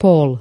paul.